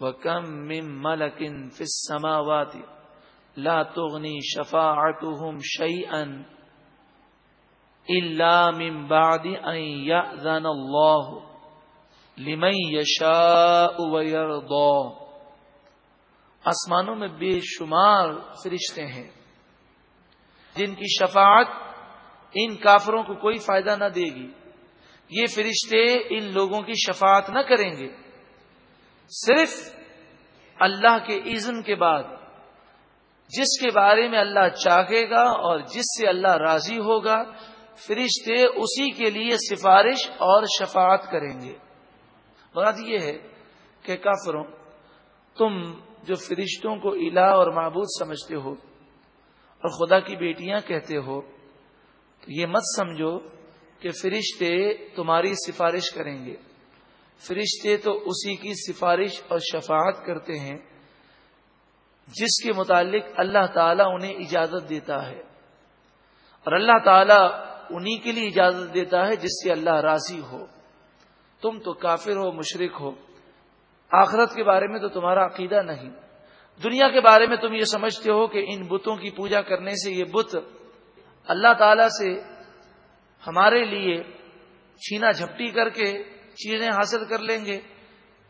وَكَمْ مِن مَلَكٍ فِي السَّمَاوَاتِ لَا تُغْنِي شَفَاعَتُهُمْ شَيْئًا إِلَّا مِن بَعْدِ أَن يَأْذَنَ اللَّهُ لِمَن يَشَاءُ وَيَرْضَى آسمانوں میں بے شمار فرشتے ہیں جن کی شفاعت ان کافروں کو کوئی فائدہ نہ دے گی یہ فرشتے ان لوگوں کی شفاعت نہ کریں گے صرف اللہ کے عزن کے بعد، جس کے بارے میں اللہ چاہے گا اور جس سے اللہ راضی ہوگا، فرشتے اسی کے لیے سفارش اور شفاعت کریں گے۔ بات یہ ہے کہ کافروں، تم جو فرشتوں کو الہ اور معبود سمجھتے ہو اور خدا کی بیٹیاں کہتے ہو، تو یہ مت سمجھو کہ فرشتے تمہاری سفارش کریں گے۔ فرشتے تو اسی کی سفارش اور شفاعت کرتے ہیں، جس کے متعلق اللہ تعالیٰ انہیں اجازت دیتا ہے۔ اور اللہ تعالیٰ انہی کے لیے اجازت دیتا ہے جس سے اللہ راضی ہو۔ تم تو کافر ہو مشرق ہو۔ آخرت کے بارے میں تو تمہارا عقیدہ نہیں۔ دنیا کے بارے میں تم یہ سمجھتے ہو کہ ان بتوں کی پوجا کرنے سے یہ بت اللہ تعالی سے ہمارے لیے چھینا جھپٹی کر کے چیزیں حاصل کر لیں گے،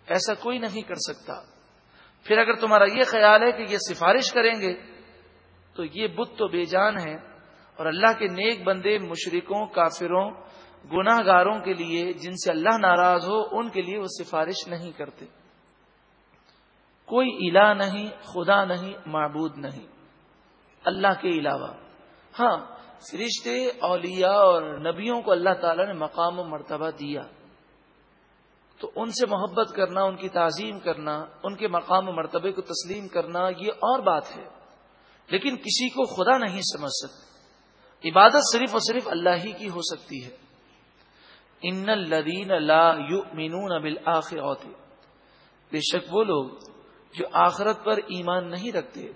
ایسا کوئی نہیں کر سکتا۔ پھر اگر تمہارا یہ خیال ہے کہ یہ سفارش کریں گے، تو یہ بت تو بے جان ہے اور اللہ کے نیک بندے، مشرکوں، کافروں گناہ گاروں کے لیے، جن سے اللہ ناراض ہو، ان کے لیے وہ سفارش نہیں کرتے۔ کوئی الہ نہیں، خدا نہیں، معبود نہیں۔ اللہ کے علاوہ۔ ہاں فرشتے، اولیاء اور نبیوں کو اللہ تعالی نے مقام و مرتبہ دیا۔ تو ان سے محبت کرنا، ان کی تعظیم کرنا، ان کے مقام و مرتبے کو تسلیم کرنا، یہ اور بات ہے۔ لیکن کسی کو خدا نہیں سمجھ سکتے عبادت صرف اور صرف اللہ ہی کی ہو سکتی ہے۔ ان الدین اللہ یو مینون ابل بے شک وہ لوگ جو آخرت پر ایمان نہیں رکھتے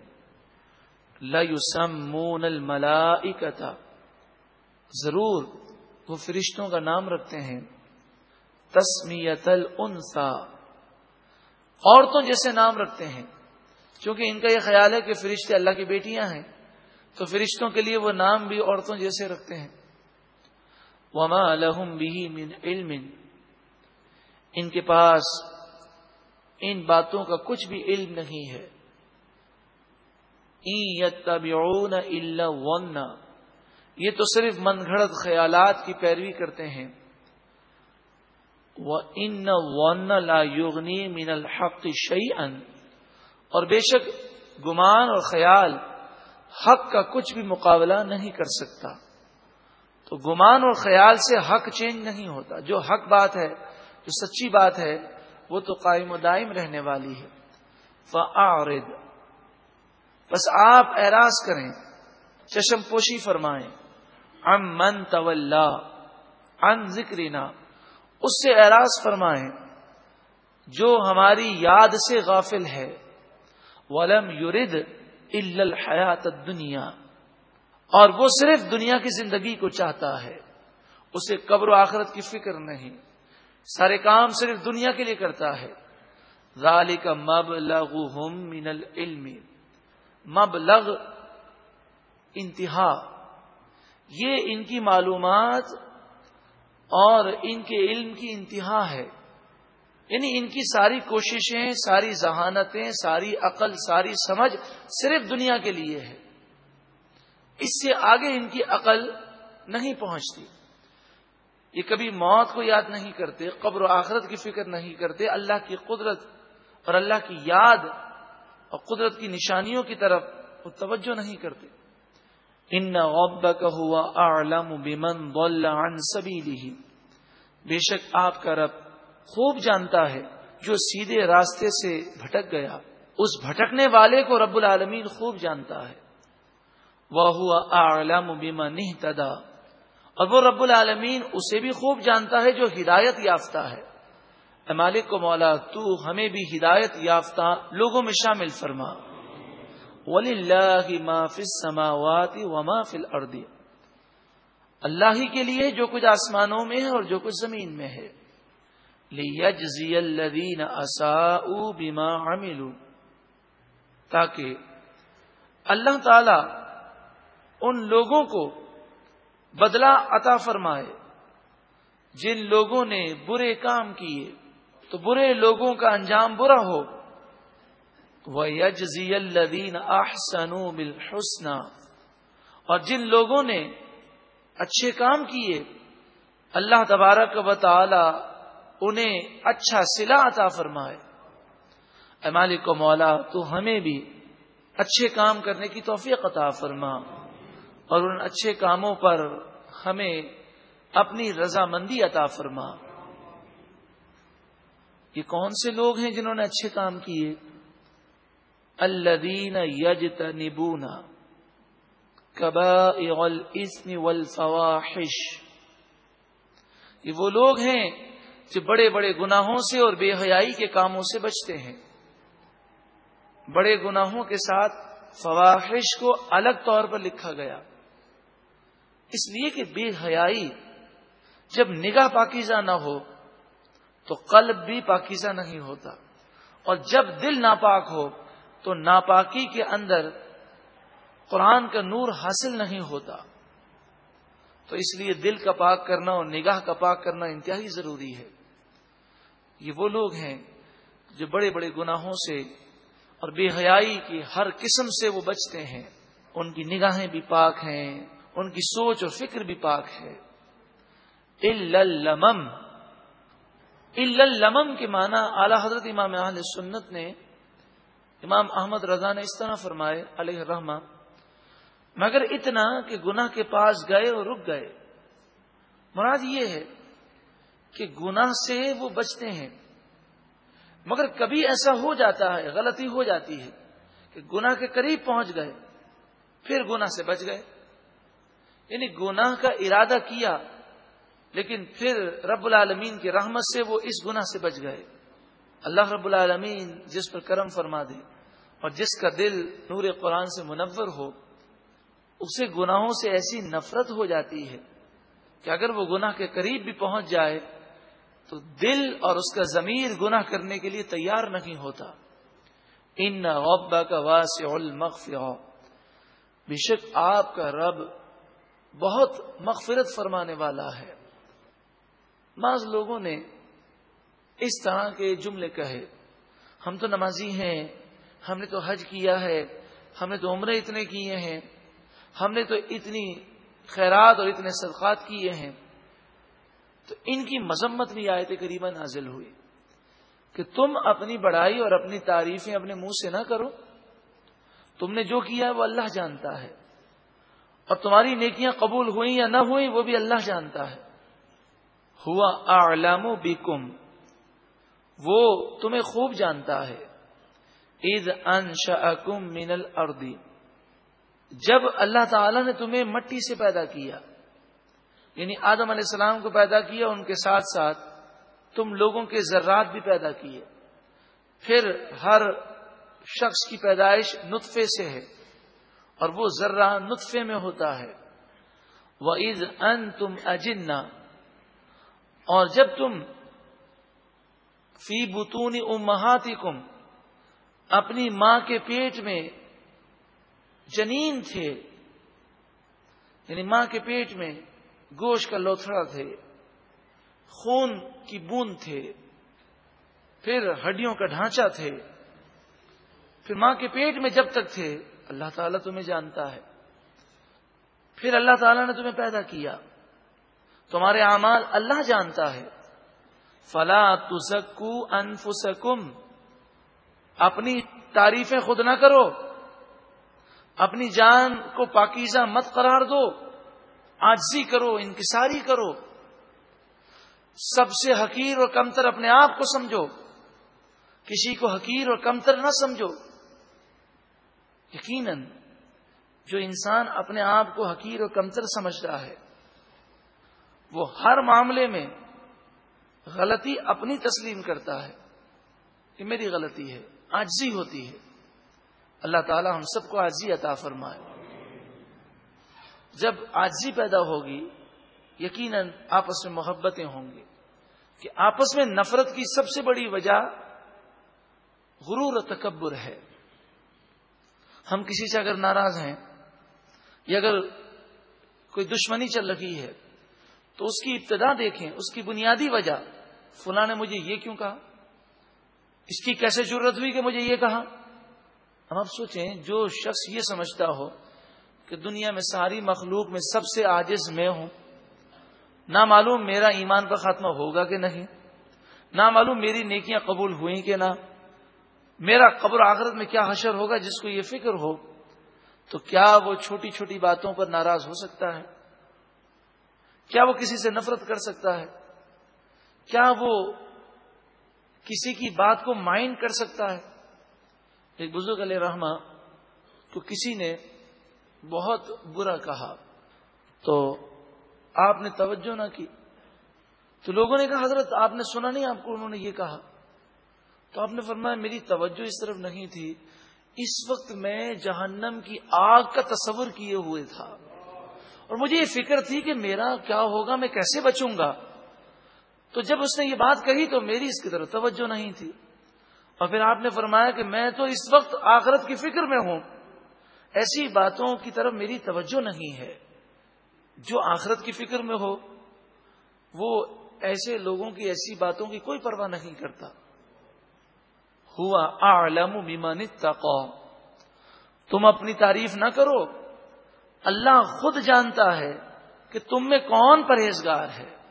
لسمون الملا ضرور وہ فرشتوں کا نام رکھتے ہیں۔ تسمیت الانسا۔ عورتوں جیسے نام رکھتے ہیں کیونکہ ان کا یہ خیال ہے کہ فرشتے اللہ کی بیٹیاں ہیں، تو فرشتوں کے لیے وہ نام بھی عورتوں جیسے رکھتے ہیں۔ وما لہم بھی من علم۔ ان کے پاس ان باتوں کا کچھ بھی علم نہیں ہے۔ یہ تو صرف من گھڑت خیالات کی پیروی کرتے ہیں۔ ان ون لا یوگنی من الحق شعی اور بے شک گمان اور خیال حق کا کچھ بھی مقابلہ نہیں کر سکتا۔ تو گمان اور خیال سے حق چینج نہیں ہوتا۔ جو حق بات ہے، جو سچی بات ہے، وہ تو قائم و دائم رہنے والی ہے۔ فعارد بس آپ اعراض کریں، چشم پوشی فرمائیں۔ ام من ان ذکرینا اس سے اعراض فرمائیں، جو ہماری یاد سے غافل ہے۔ ولم یورد الحیات دنیا اور وہ صرف دنیا کی زندگی کو چاہتا ہے۔ اسے قبر و آخرت کی فکر نہیں۔ سارے کام صرف دنیا کے لیے کرتا ہے۔ ذالک کا مب لغ من العلم۔ مب لغ انتہا۔ یہ ان کی معلومات اور ان کے علم کی انتہا ہے۔ یعنی ان کی ساری کوششیں، ساری ذہانتیں، ساری عقل، ساری سمجھ صرف دنیا کے لیے ہے۔ اس سے آگے ان کی عقل نہیں پہنچتی۔ یہ کبھی موت کو یاد نہیں کرتے، قبر و آخرت کی فکر نہیں کرتے۔ اللہ کی قدرت اور اللہ کی یاد اور قدرت کی نشانیوں کی طرف وہ توجہ نہیں کرتے۔ ان غب کا ہوا عالم بمن عن سبیلی بے شک آپ کا رب خوب جانتا ہے، جو سیدھے راستے سے بھٹک گیا۔ اس بھٹکنے والے کو رب العالمین خوب جانتا ہے۔ وہ ہوا عالم بیما اور وہ رب العالمین اسے بھی خوب جانتا ہے جو ہدایت یافتہ ہے۔ مالک کو مولا، تو ہمیں بھی ہدایت یافتہ لوگوں میں شامل فرما۔ ولی اللہ ما فی السماوات وما فی الارض اللہ ہی کے لیے جو کچھ آسمانوں میں ہے اور جو کچھ زمین میں ہے۔ لیجزی الذین اساؤوا بما عملوا۔ تاکہ اللہ تعالی ان لوگوں کو بدلہ عطا فرمائے، جن لوگوں نے برے کام کیے، تو برے لوگوں کا انجام برا ہو۔ وہ یجزی الدین احسن بالحسن۔ اور جن لوگوں نے اچھے کام کیے، اللہ تبارک و تعالی انہیں اچھا سلا عطا فرمائے۔ اے مالک و مولا، تو ہمیں بھی اچھے کام کرنے کی توفیق عطا فرما۔ اور ان اچھے کاموں پر ہمیں اپنی رضامندی عطا فرما۔ یہ کون سے لوگ ہیں جنہوں نے اچھے کام کیے؟ الدین یجت نبونا کبا والفواحش۔ یہ وہ لوگ ہیں جو بڑے بڑے گناہوں سے اور بے حیائی کے کاموں سے بچتے ہیں۔ بڑے گناہوں کے ساتھ فواحش کو الگ طور پر لکھا گیا۔ اس لیے کہ بے حیائی جب نگاہ پاکیزہ نہ ہو تو قلب بھی پاکیزہ نہیں ہوتا۔ اور جب دل ناپاک ہو تو ناپاکی کے اندر قرآن کا نور حاصل نہیں ہوتا۔ تو اس لیے دل کا پاک کرنا اور نگاہ کا پاک کرنا انتہائی ضروری ہے۔ یہ وہ لوگ ہیں جو بڑے بڑے گناہوں سے اور بے حیائی کی ہر قسم سے وہ بچتے ہیں۔ ان کی نگاہیں بھی پاک ہیں، ان کی سوچ اور فکر بھی پاک ہے۔ لمم کے معنی اعلی حضرت امام اہل سنت نے امام احمد رضا نے اس طرح فرمائے، علیہ رحمٰ مگر اتنا کہ گناہ کے پاس گئے اور رک گئے۔ مراد یہ ہے کہ گناہ سے وہ بچتے ہیں۔ مگر کبھی ایسا ہو جاتا ہے، غلطی ہو جاتی ہے کہ گناہ کے قریب پہنچ گئے، پھر گناہ سے بچ گئے۔ یعنی گناہ کا ارادہ کیا، لیکن پھر رب العالمین کی رحمت سے وہ اس گناہ سے بچ گئے۔ اللہ رب العالمین جس پر کرم فرما دے اور جس کا دل نور قرآن سے منور ہو، اسے گناہوں سے ایسی نفرت ہو جاتی ہے کہ اگر وہ گناہ کے قریب بھی پہنچ جائے تو دل اور اس کا ضمیر گناہ کرنے کے لیے تیار نہیں ہوتا۔ ان غبا کا واسع المغف بے شک آپ کا رب بہت مغفرت فرمانے والا ہے۔ بعض لوگوں نے اس طرح کے جملے کہے، ہم تو نمازی ہیں، ہم نے تو حج کیا ہے، ہم نے تو عمرے اتنے کیے ہیں، ہم نے تو اتنی خیرات اور اتنے صدقات کیے ہیں۔ تو ان کی مذمت بھی آئے تھے قریبا نازل ہوئی کہ تم اپنی بڑائی اور اپنی تعریفیں اپنے منہ سے نہ کرو۔ تم نے جو کیا ہے وہ اللہ جانتا ہے۔ اور تمہاری نیکیاں قبول ہوئی یا نہ ہوئی وہ بھی اللہ جانتا ہے۔ ہوا اعلام و وہ تمہیں خوب جانتا ہے۔ عید انشم من الردی جب اللہ تعالی نے تمہیں مٹی سے پیدا کیا یعنی آدم علیہ السلام کو پیدا کیا، ان کے ساتھ ساتھ تم لوگوں کے ذرات بھی پیدا کیے۔ پھر ہر شخص کی پیدائش نطفے سے ہے اور وہ ذرہ نطفے میں ہوتا ہے۔ وہ عید ان تم اجنا اور جب تم فی بتونی امہاتی کم اپنی ماں کے پیٹ میں جنین تھے۔ یعنی ماں کے پیٹ میں گوشت کا لوتھڑا تھے۔ خون کی بوند تھے۔ پھر ہڈیوں کا ڈھانچہ تھے۔ پھر ماں کے پیٹ میں جب تک تھے، اللہ تعالیٰ تمہیں جانتا ہے۔ پھر اللہ تعالیٰ نے تمہیں پیدا کیا۔ تمہارے اعمال اللہ جانتا ہے۔ فلا تسکو انفسکم اپنی تعریفیں خود نہ کرو۔ اپنی جان کو پاکیزہ مت قرار دو۔ آجزی کرو، انکساری کرو۔ سب سے حقیر اور کمتر اپنے آپ کو سمجھو۔ کسی کو حقیر اور کمتر نہ سمجھو۔ یقیناً جو انسان اپنے آپ کو حقیر اور کمتر سمجھ رہا ہے، وہ ہر معاملے میں غلطی اپنی تسلیم کرتا ہے کہ میری غلطی ہے آجزی ہوتی ہے۔ اللہ تعالی ہم سب کو آجزی عطا فرمائے۔ جب آجزی پیدا ہوگی، یقیناً آپس میں محبتیں ہوں گی۔ کہ آپس میں نفرت کی سب سے بڑی وجہ غرور و تکبر ہے۔ ہم کسی سے اگر ناراض ہیں یا اگر کوئی دشمنی چل رہی ہے، تو اس کی ابتدا دیکھیں، اس کی بنیادی وجہ۔ فلاں نے مجھے یہ کیوں کہا؟ اس کی کیسے ضرورت ہوئی کہ مجھے یہ کہا؟ ہم آپ سوچیں، جو شخص یہ سمجھتا ہو کہ دنیا میں ساری مخلوق میں سب سے آجز میں ہوں نہ معلوم میرا ایمان کا خاتمہ ہوگا کہ نہیں؟ نہ معلوم میری نیکیاں قبول ہوئیں کہ نہ؟ میرا قبر آخرت میں کیا حشر ہوگا جس کو یہ فکر ہو؟ تو کیا وہ چھوٹی چھوٹی باتوں پر ناراض ہو سکتا ہے؟ کیا وہ کسی سے نفرت کر سکتا ہے؟ کیا وہ کسی کی بات کو مائنڈ کر سکتا ہے؟ ایک بزرگ علیہ رحمہ تو کسی نے بہت برا کہا، تو آپ نے توجہ نہ کی۔ تو لوگوں نے کہا، حضرت آپ نے سنا نہیں، آپ کو انہوں نے یہ کہا۔ تو آپ نے فرمایا، میری توجہ اس طرف نہیں تھی۔ اس وقت میں جہنم کی آگ کا تصور کیے ہوئے تھا۔ اور مجھے یہ فکر تھی کہ میرا کیا ہوگا، میں کیسے بچوں گا؟ تو جب اس نے یہ بات کہی تو میری اس کی طرف توجہ نہیں تھی۔ اور پھر آپ نے فرمایا کہ میں تو اس وقت آخرت کی فکر میں ہوں۔ ایسی باتوں کی طرف میری توجہ نہیں ہے۔ جو آخرت کی فکر میں ہو، وہ ایسے لوگوں کی ایسی باتوں کی کوئی پرواہ نہیں کرتا۔ ہوا اعلم بمن اتقا۔ تم اپنی تعریف نہ کرو۔ اللہ خود جانتا ہے کہ تم میں کون پرہیزگار ہے۔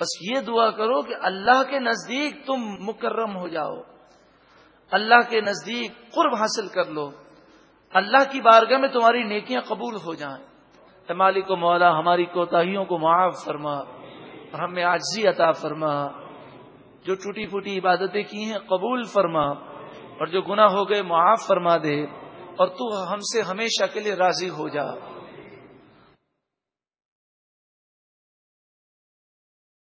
بس یہ دعا کرو کہ اللہ کے نزدیک تم مکرم ہو جاؤ۔ اللہ کے نزدیک قرب حاصل کر لو۔ اللہ کی بارگاہ میں تمہاری نیکیاں قبول ہو جائیں۔ اے مالک و مولا، ہماری کوتاہیوں کو معاف فرما۔ اور ہمیں آجزی عطا فرما۔ جو ٹوٹی پھوٹی عبادتیں کی ہیں قبول فرما۔ اور جو گناہ ہو گئے معاف فرما دے۔ اور تو ہم سے ہمیشہ کے لیے راضی ہو جا۔